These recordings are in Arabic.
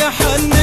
جهنم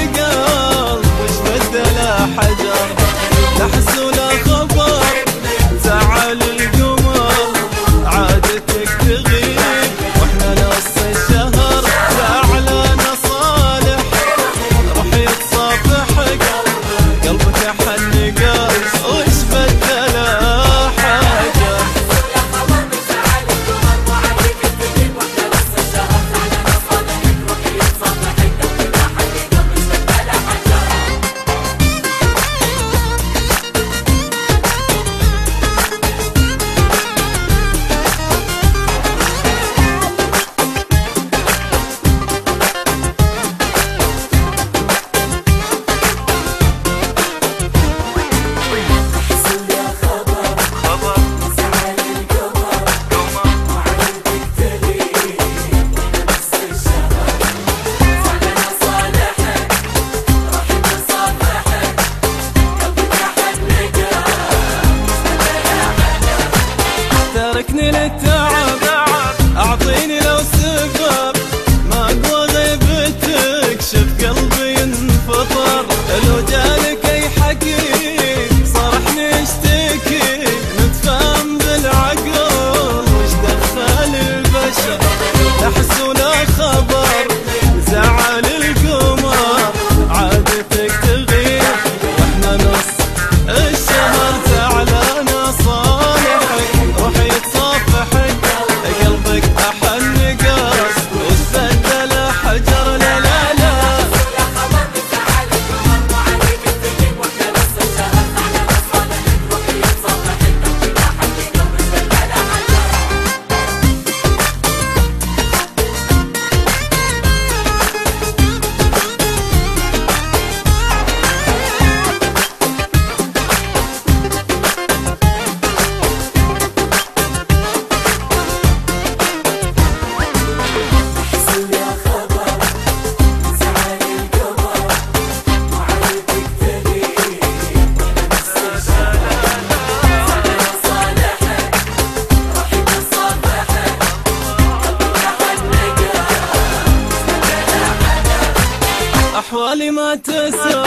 أحوالي ما تسى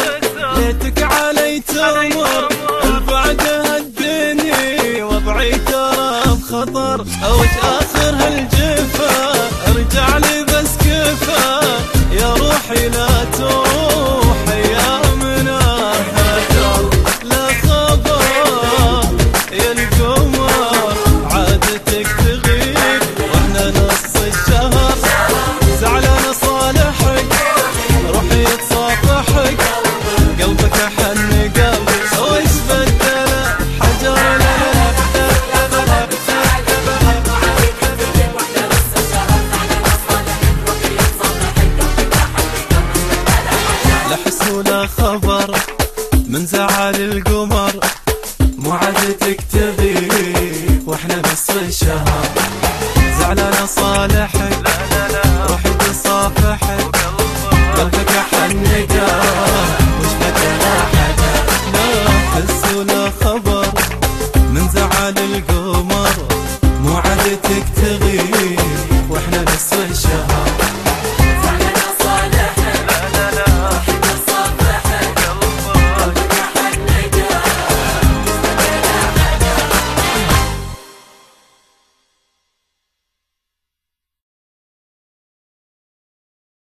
ليتك علي تمر. بعدها الدنيا وضعي ترى بخطر. أو ولا خبر من زعل القمر. مو عاد تكتبي وإحنا بس الشهر. زعلانة صالحك روحي تصافحك قلبك حنقه وجهك لا حدا لا حس ولا خبر من زعل القمر. مو عاد تكتبي وإحنا بس الشهر.